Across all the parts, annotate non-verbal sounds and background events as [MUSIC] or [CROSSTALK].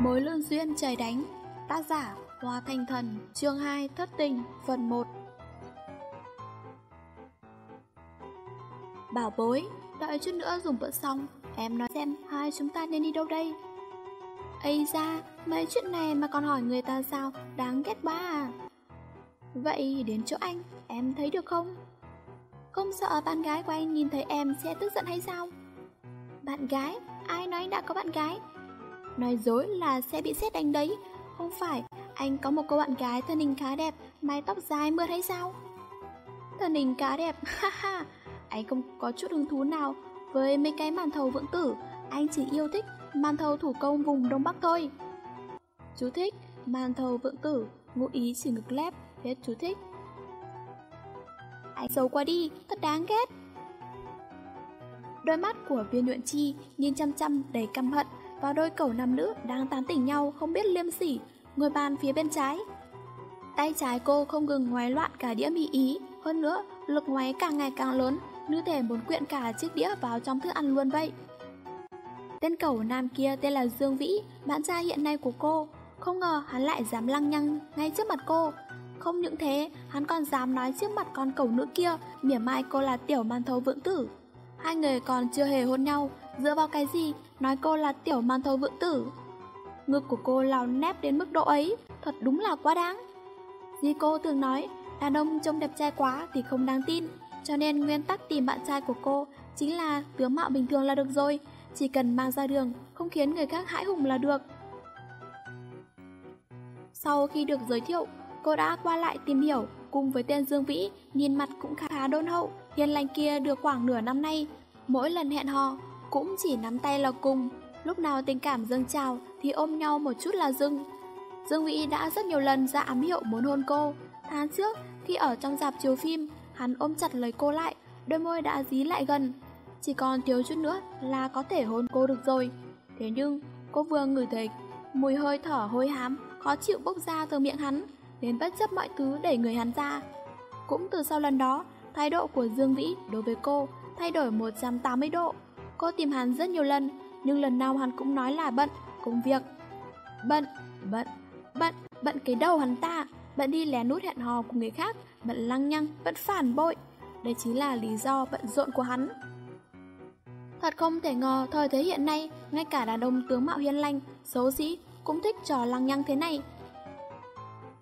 Mối lương duyên trời đánh. Tác giả, Hoa Thanh Thần, Chương 2 Thất Tình, Phần 1 Bảo bối, Đợi chút nữa dùng bữa xong. Em nói xem, hai chúng ta nên đi đâu đây? Ây ra Mấy chuyện này mà còn hỏi người ta sao? Đáng ghét quá à. Vậy đến chỗ anh, Em thấy được không? Không sợ bạn gái của anh nhìn thấy em sẽ tức giận hay sao? Bạn gái, Ai nói anh đã có bạn gái? Nói dối là sẽ bị xét đánh đấy. Không phải, anh có một cô bạn gái thân hình khá đẹp, Mái tóc dài mượt hay sao? Thân hình khá đẹp, [LAUGHS] Ha ha. Anh không có chút hứng thú nào Với mấy cái màn thầu vượng tử. Anh chỉ yêu thích màn thầu thủ công vùng Đông Bắc thôi. Chú thích Màn thầu vượng tử, Ngụ ý chỉ ngực lép, Hết chú thích. Anh xấu qua đi, Thật đáng ghét. Đôi mắt của viên nhuận chi nhìn chăm chăm đầy căm hận và đôi cẩu nam nữ đang tán tỉnh nhau không biết liêm sỉ, ngồi bàn phía bên trái. Tay trái cô không ngừng ngoái loạn cả đĩa mì ý, hơn nữa, lực ngoái càng ngày càng lớn, như thể muốn quyện cả chiếc đĩa vào trong thức ăn luôn vậy. Tên cẩu nam kia tên là Dương Vĩ, bạn trai hiện nay của cô. Không ngờ hắn lại dám lăng nhăng ngay trước mặt cô. Không những thế, hắn còn dám nói trước mặt con cẩu nữ kia, mỉa mai cô là tiểu man thấu vượng tử. Hai người còn chưa hề hôn nhau, dựa vào cái gì nói cô là tiểu man thầu vượng tử. Ngực của cô lào nép đến mức độ ấy, thật đúng là quá đáng. Di cô thường nói, đàn ông trông đẹp trai quá thì không đáng tin, cho nên nguyên tắc tìm bạn trai của cô chính là tướng mạo bình thường là được rồi, chỉ cần mang ra đường, không khiến người khác hãi hùng là được. Sau khi được giới thiệu, cô đã qua lại tìm hiểu cùng với tên Dương Vĩ, nhìn mặt cũng khá đôn hậu, hiền lành kia được khoảng nửa năm nay. Mỗi lần hẹn hò, cũng chỉ nắm tay là cùng, lúc nào tình cảm dâng trào thì ôm nhau một chút là dưng. Dương Vĩ đã rất nhiều lần ra ám hiệu muốn hôn cô. Tháng trước, khi ở trong dạp chiếu phim, hắn ôm chặt lấy cô lại, đôi môi đã dí lại gần. Chỉ còn thiếu chút nữa là có thể hôn cô được rồi. Thế nhưng, cô vừa ngửi thấy mùi hơi thở hôi hám, khó chịu bốc ra từ miệng hắn, nên bất chấp mọi thứ để người hắn ra. Cũng từ sau lần đó, thái độ của Dương Vĩ đối với cô thay đổi 180 độ. Cô tìm hắn rất nhiều lần, nhưng lần nào hắn cũng nói là bận, công việc. Bận, bận, bận, bận cái đầu hắn ta, bận đi lén nút hẹn hò của người khác, bận lăng nhăng, bận phản bội. Đây chính là lý do bận rộn của hắn. Thật không thể ngờ thời thế hiện nay, ngay cả đàn ông tướng mạo hiền lành, xấu xí cũng thích trò lăng nhăng thế này.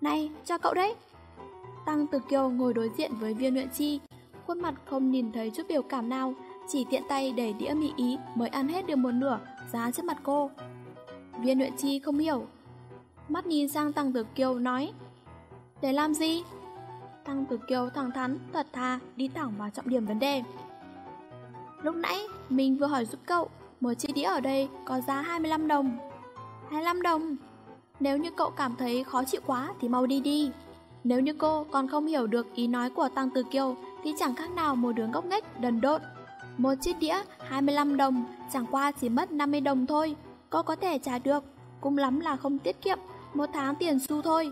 Này, cho cậu đấy. Tăng Từ Kiều ngồi đối diện với viên luyện chi, khuôn mặt không nhìn thấy chút biểu cảm nào, chỉ tiện tay đẩy đĩa mì ý mới ăn hết được một nửa, giá trước mặt cô. Viên luyện chi không hiểu. Mắt nhìn sang Tăng Tử Kiều nói, Để làm gì? Tăng Tử Kiều thẳng thắn, thật thà, đi thẳng vào trọng điểm vấn đề. Lúc nãy, mình vừa hỏi giúp cậu, một chi đĩa ở đây có giá 25 đồng. 25 đồng? Nếu như cậu cảm thấy khó chịu quá thì mau đi đi. Nếu như cô còn không hiểu được ý nói của Tăng Từ Kiều thì chẳng khác nào một đứa ngốc nghếch đần độn. Một chiếc đĩa 25 đồng, chẳng qua chỉ mất 50 đồng thôi, cô có thể trả được, cũng lắm là không tiết kiệm, một tháng tiền xu thôi.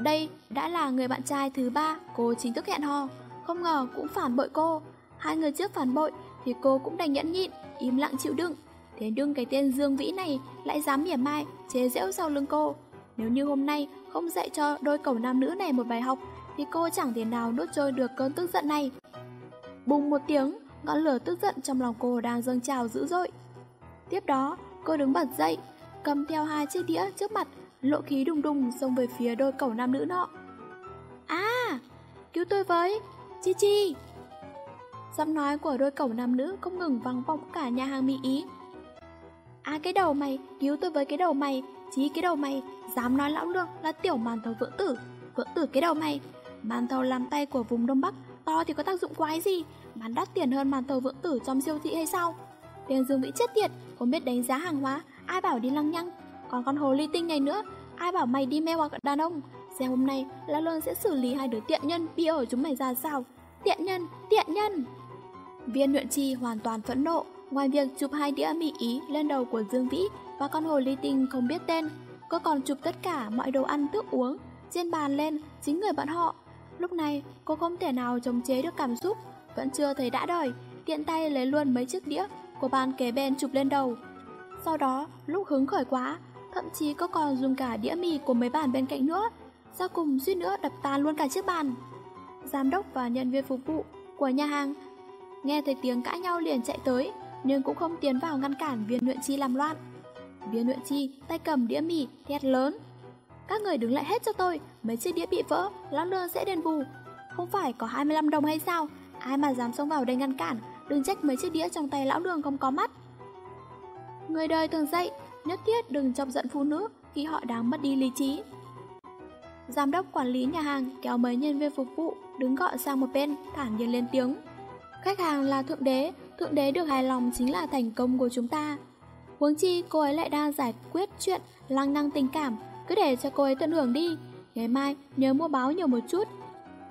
Đây đã là người bạn trai thứ ba cô chính thức hẹn hò, không ngờ cũng phản bội cô. Hai người trước phản bội thì cô cũng đành nhẫn nhịn, im lặng chịu đựng. Thế nhưng cái tên Dương Vĩ này lại dám mỉa mai, chế giễu sau lưng cô. Nếu như hôm nay không dạy cho đôi cẩu nam nữ này một bài học thì cô chẳng thể nào nuốt trôi được cơn tức giận này. Bùng một tiếng, ngọn lửa tức giận trong lòng cô đang dâng trào dữ dội. Tiếp đó, cô đứng bật dậy, cầm theo hai chiếc đĩa trước mặt, lộ khí đùng đùng xông về phía đôi cẩu nam nữ nọ. À, cứu tôi với, Chi Chi. Giọng nói của đôi cẩu nam nữ không ngừng vang vọng cả nhà hàng mỹ ý. À cái đầu mày, cứu tôi với cái đầu mày, chí cái đầu mày, dám nói lão lương là tiểu màn thầu vỡ tử, vỡ tử cái đầu mày. Màn thầu làm tay của vùng Đông Bắc, to thì có tác dụng quái gì, bán đắt tiền hơn màn thầu vượng tử trong siêu thị hay sao? Tiền dương vĩ chết tiệt, không biết đánh giá hàng hóa, ai bảo đi lăng nhăng. Còn con hồ ly tinh này nữa, ai bảo mày đi mê hoặc đàn ông. Xem hôm nay, lão lương sẽ xử lý hai đứa tiện nhân bị ở chúng mày ra sao. Tiện nhân, tiện nhân. Viên luyện chi hoàn toàn phẫn nộ, ngoài việc chụp hai đĩa mì ý lên đầu của Dương Vĩ và con hồ ly tinh không biết tên, cô còn chụp tất cả mọi đồ ăn thức uống trên bàn lên chính người bọn họ. Lúc này, cô không thể nào chống chế được cảm xúc, vẫn chưa thấy đã đời, tiện tay lấy luôn mấy chiếc đĩa của bàn kế bên chụp lên đầu. Sau đó, lúc hứng khởi quá, thậm chí có còn dùng cả đĩa mì của mấy bàn bên cạnh nữa. Sau cùng suýt nữa đập tan luôn cả chiếc bàn. Giám đốc và nhân viên phục vụ của nhà hàng nghe thấy tiếng cãi nhau liền chạy tới, nhưng cũng không tiến vào ngăn cản viên luyện chi làm loạn. Viên luyện chi tay cầm đĩa mì, thét lớn. Các người đứng lại hết cho tôi, mấy chiếc đĩa bị vỡ, lão lương sẽ đền bù. Không phải có 25 đồng hay sao? Ai mà dám xông vào đây ngăn cản, đừng trách mấy chiếc đĩa trong tay lão đường không có mắt. Người đời thường dạy, nhất thiết đừng chọc giận phụ nữ khi họ đang mất đi lý trí. Giám đốc quản lý nhà hàng kéo mấy nhân viên phục vụ đứng gọi sang một bên, thản nhiên lên tiếng. Khách hàng là thượng đế, thượng đế được hài lòng chính là thành công của chúng ta. Huống chi cô ấy lại đang giải quyết chuyện lăng năng tình cảm, cứ để cho cô ấy tận hưởng đi. Ngày mai nhớ mua báo nhiều một chút.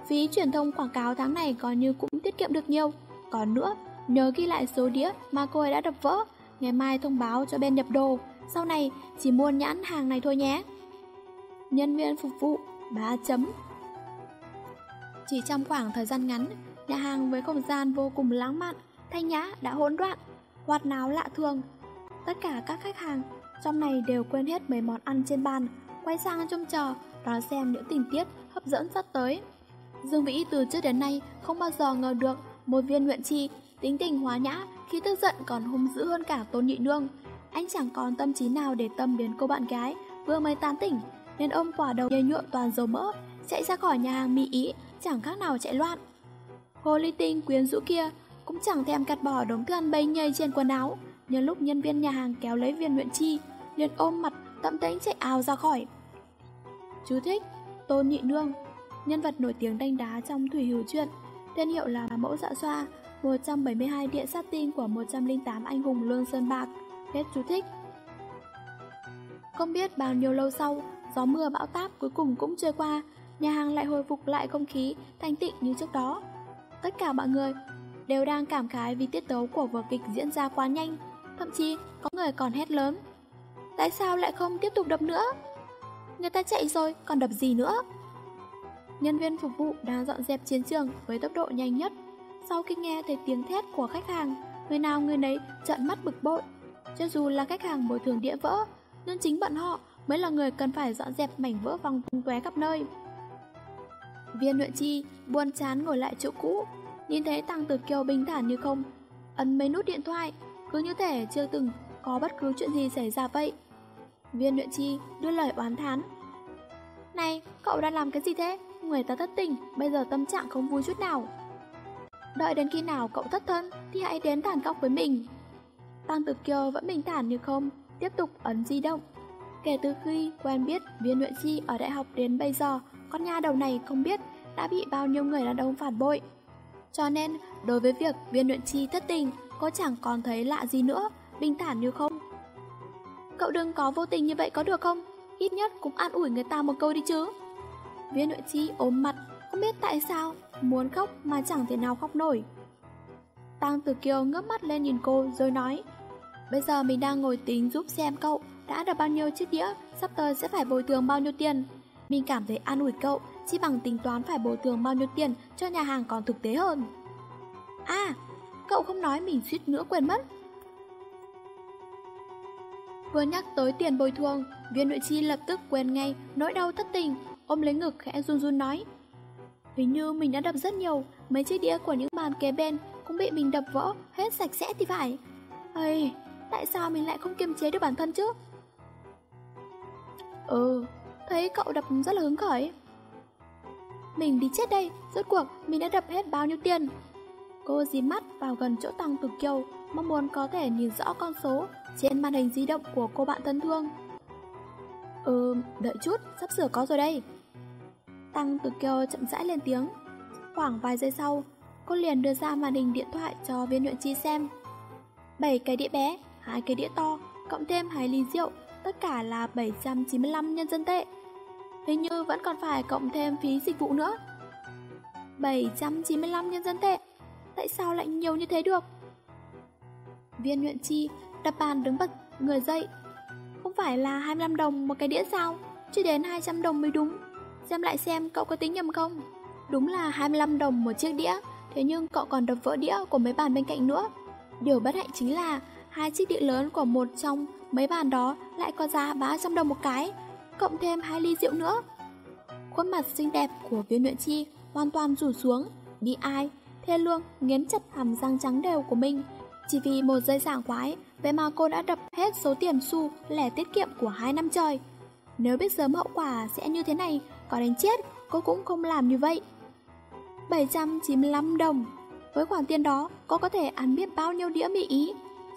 Phí truyền thông quảng cáo tháng này coi như cũng tiết kiệm được nhiều. Còn nữa, nhớ ghi lại số đĩa mà cô ấy đã đập vỡ. Ngày mai thông báo cho bên nhập đồ, sau này chỉ mua nhãn hàng này thôi nhé. Nhân viên phục vụ 3 chấm Chỉ trong khoảng thời gian ngắn, nhà hàng với không gian vô cùng lãng mạn, thanh nhã đã hỗn loạn, hoạt náo lạ thường. Tất cả các khách hàng trong này đều quên hết mấy món ăn trên bàn, quay sang trông chờ, đón xem những tình tiết hấp dẫn sắp tới. Dương Vĩ từ trước đến nay không bao giờ ngờ được một viên nguyện chi tính tình hóa nhã khi tức giận còn hung dữ hơn cả tôn nhị nương. Anh chẳng còn tâm trí nào để tâm đến cô bạn gái vừa mới tán tỉnh nên ôm quả đầu nhây nhuộm toàn dầu mỡ chạy ra khỏi nhà hàng mỹ ý chẳng khác nào chạy loạn. Hồ ly tinh quyến rũ kia cũng chẳng thèm cắt bỏ đống thức ăn bay nhây trên quần áo nhân lúc nhân viên nhà hàng kéo lấy viên nguyện chi liền ôm mặt tậm tính chạy ào ra khỏi. Chú thích Tôn Nhị Nương nhân vật nổi tiếng đánh đá trong Thủy Hữu Truyện, tên hiệu là Mẫu Dạ Xoa, 172 địa sát tinh của 108 anh hùng Lương Sơn Bạc. Hết chú thích. Không biết bao nhiêu lâu sau, gió mưa bão táp cuối cùng cũng trôi qua, nhà hàng lại hồi phục lại không khí thanh tịnh như trước đó. Tất cả mọi người đều đang cảm khái vì tiết tấu của vở kịch diễn ra quá nhanh, thậm chí có người còn hét lớn. Tại sao lại không tiếp tục đập nữa? Người ta chạy rồi, còn đập gì nữa? Nhân viên phục vụ đang dọn dẹp chiến trường với tốc độ nhanh nhất. Sau khi nghe thấy tiếng thét của khách hàng, người nào người nấy trợn mắt bực bội. Cho dù là khách hàng bồi thường đĩa vỡ, nhưng chính bọn họ mới là người cần phải dọn dẹp mảnh vỡ vòng tung tóe khắp nơi. Viên Nguyện Chi buồn chán ngồi lại chỗ cũ, nhìn thấy Tăng Tử Kiều bình thản như không, ấn mấy nút điện thoại, cứ như thể chưa từng có bất cứ chuyện gì xảy ra vậy. Viên luyện Chi đưa lời oán thán. Này, cậu đang làm cái gì thế? Người ta thất tình, bây giờ tâm trạng không vui chút nào. Đợi đến khi nào cậu thất thân thì hãy đến thản cọc với mình. Tăng Tử Kiều vẫn bình thản như không, tiếp tục ấn di động. Kể từ khi quen biết viên luyện chi ở đại học đến bây giờ, con nha đầu này không biết đã bị bao nhiêu người đàn ông phản bội. Cho nên, đối với việc viên luyện chi thất tình, cô chẳng còn thấy lạ gì nữa, bình thản như không. Cậu đừng có vô tình như vậy có được không? Ít nhất cũng an ủi người ta một câu đi chứ. Viên nội chi ốm mặt, không biết tại sao, muốn khóc mà chẳng thể nào khóc nổi. Tăng Tử Kiều ngước mắt lên nhìn cô rồi nói Bây giờ mình đang ngồi tính giúp xem cậu đã được bao nhiêu chiếc đĩa, sắp tới sẽ phải bồi thường bao nhiêu tiền. Mình cảm thấy an ủi cậu, chỉ bằng tính toán phải bồi thường bao nhiêu tiền cho nhà hàng còn thực tế hơn. À, cậu không nói mình suýt nữa quên mất. Vừa nhắc tới tiền bồi thường, viên nội chi lập tức quên ngay nỗi đau thất tình, ôm lấy ngực khẽ run run nói. Hình như mình đã đập rất nhiều, mấy chiếc đĩa của những bàn kế bên cũng bị mình đập vỡ hết sạch sẽ thì phải. Ây, tại sao mình lại không kiềm chế được bản thân chứ? Ừ, thấy cậu đập rất là hứng khởi. Mình đi chết đây, rốt cuộc mình đã đập hết bao nhiêu tiền? Cô dí mắt vào gần chỗ tăng từ kiều, mong muốn có thể nhìn rõ con số trên màn hình di động của cô bạn thân thương. Ừ, đợi chút, sắp sửa có rồi đây. Tăng từ kiều chậm rãi lên tiếng. Khoảng vài giây sau, cô liền đưa ra màn hình điện thoại cho viên luyện chi xem. 7 cái đĩa bé, hai cái đĩa to, cộng thêm hai ly rượu, tất cả là 795 nhân dân tệ. Hình như vẫn còn phải cộng thêm phí dịch vụ nữa. 795 nhân dân tệ, tại sao lại nhiều như thế được? Viên luyện chi đập bàn đứng bật người dậy. Không phải là 25 đồng một cái đĩa sao? Chứ đến 200 đồng mới đúng. Xem lại xem cậu có tính nhầm không? Đúng là 25 đồng một chiếc đĩa, thế nhưng cậu còn đập vỡ đĩa của mấy bàn bên cạnh nữa. Điều bất hạnh chính là hai chiếc đĩa lớn của một trong mấy bàn đó lại có giá 300 đồng một cái, cộng thêm hai ly rượu nữa. Khuôn mặt xinh đẹp của viên luyện chi hoàn toàn rủ xuống, đi ai, thê lương nghiến chặt hàm răng trắng đều của mình. Chỉ vì một giây giảng quái, vậy mà cô đã đập hết số tiền xu lẻ tiết kiệm của hai năm trời. Nếu biết sớm hậu quả sẽ như thế này, có đánh chết, cô cũng không làm như vậy. 795 đồng Với khoản tiền đó, cô có thể ăn biết bao nhiêu đĩa mì ý.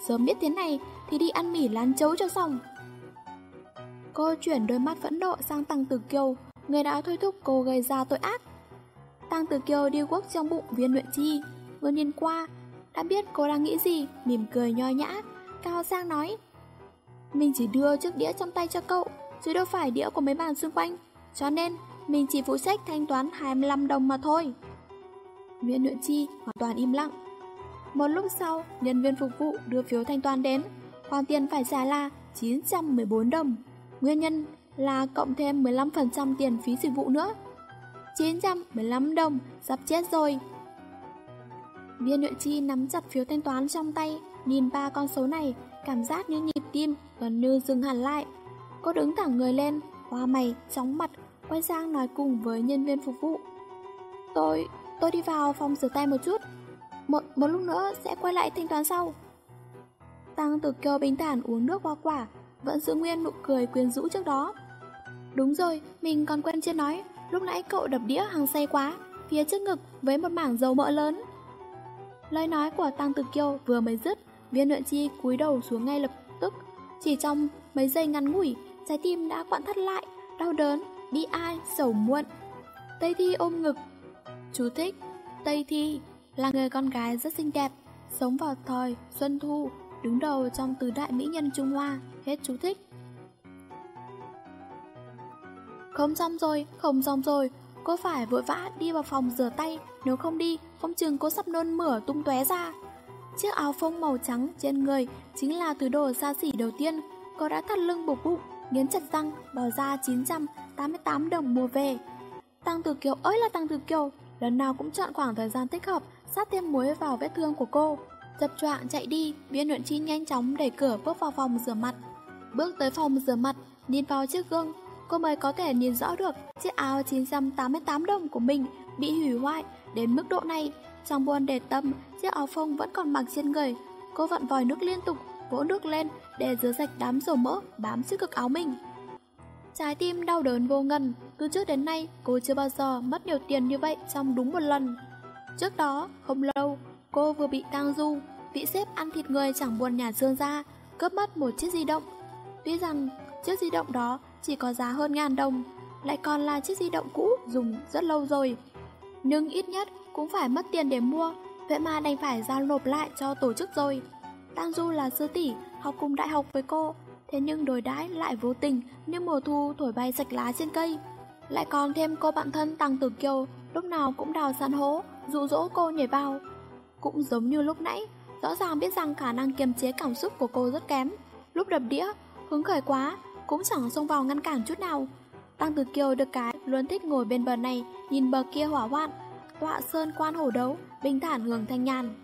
Sớm biết thế này thì đi ăn mì lán chấu cho xong. Cô chuyển đôi mắt phẫn nộ sang Tăng Tử Kiều, người đã thôi thúc cô gây ra tội ác. Tăng Tử Kiều đi quốc trong bụng viên luyện chi, vừa nhìn qua, đã biết cô đang nghĩ gì, mỉm cười nho nhã, cao sang nói. Mình chỉ đưa chiếc đĩa trong tay cho cậu, chứ đâu phải đĩa của mấy bàn xung quanh, cho nên mình chỉ phụ trách thanh toán 25 đồng mà thôi. Nguyễn Nguyễn chi hoàn toàn im lặng. Một lúc sau, nhân viên phục vụ đưa phiếu thanh toán đến, khoản tiền phải trả là 914 đồng. Nguyên nhân là cộng thêm 15% tiền phí dịch vụ nữa. 915 đồng, sắp chết rồi. Viên luyện chi nắm chặt phiếu thanh toán trong tay, nhìn ba con số này, cảm giác như nhịp tim gần như dừng hẳn lại. Cô đứng thẳng người lên, hoa mày, chóng mặt, quay sang nói cùng với nhân viên phục vụ. Tôi, tôi đi vào phòng rửa tay một chút, một, một lúc nữa sẽ quay lại thanh toán sau. Tăng tử kiều bình thản uống nước hoa quả, vẫn giữ nguyên nụ cười quyến rũ trước đó. Đúng rồi, mình còn quen chưa nói, lúc nãy cậu đập đĩa hàng say quá, phía trước ngực với một mảng dầu mỡ lớn. Lời nói của Tăng Tử Kiêu vừa mới dứt, viên luyện chi cúi đầu xuống ngay lập tức. Chỉ trong mấy giây ngắn ngủi, trái tim đã quặn thắt lại, đau đớn, bi ai, sầu muộn. Tây Thi ôm ngực. Chú thích, Tây Thi là người con gái rất xinh đẹp, sống vào thời Xuân Thu, đứng đầu trong tứ đại mỹ nhân Trung Hoa, hết chú thích. Không xong rồi, không xong rồi, cô phải vội vã đi vào phòng rửa tay, nếu không đi, không chừng cô sắp nôn mửa tung tóe ra. Chiếc áo phông màu trắng trên người chính là thứ đồ xa xỉ đầu tiên, cô đã thắt lưng buộc bụng, nghiến chặt răng, bỏ ra 988 đồng mua về. Tăng Tử Kiều ơi là Tăng Tử Kiều, lần nào cũng chọn khoảng thời gian thích hợp, sát thêm muối vào vết thương của cô. Dập choạng chạy đi, viên luyện chi nhanh chóng đẩy cửa bước vào phòng rửa mặt. Bước tới phòng rửa mặt, nhìn vào chiếc gương, cô mới có thể nhìn rõ được chiếc áo 988 đồng của mình bị hủy hoại đến mức độ này. Trong buồn để tâm, chiếc áo phông vẫn còn mặc trên người. Cô vặn vòi nước liên tục, vỗ nước lên để rửa sạch đám dầu mỡ bám trên cực áo mình. Trái tim đau đớn vô ngần, từ trước đến nay cô chưa bao giờ mất nhiều tiền như vậy trong đúng một lần. Trước đó, không lâu, cô vừa bị tang du, vị xếp ăn thịt người chẳng buồn nhà dương ra, cướp mất một chiếc di động. Tuy rằng chiếc di động đó chỉ có giá hơn ngàn đồng, lại còn là chiếc di động cũ dùng rất lâu rồi. Nhưng ít nhất cũng phải mất tiền để mua, vậy mà đành phải giao nộp lại cho tổ chức rồi. Tang Du là sư tỷ, học cùng đại học với cô, thế nhưng đối đãi lại vô tình như mùa thu thổi bay sạch lá trên cây. Lại còn thêm cô bạn thân Tăng Tử Kiều, lúc nào cũng đào san hố, dụ dỗ cô nhảy vào. Cũng giống như lúc nãy, rõ ràng biết rằng khả năng kiềm chế cảm xúc của cô rất kém. Lúc đập đĩa, hứng khởi quá, cũng chẳng xông vào ngăn cản chút nào. Tăng Tử Kiều được cái luôn thích ngồi bên bờ này, nhìn bờ kia hỏa hoạn, tọa sơn quan hổ đấu, bình thản hưởng thanh nhàn.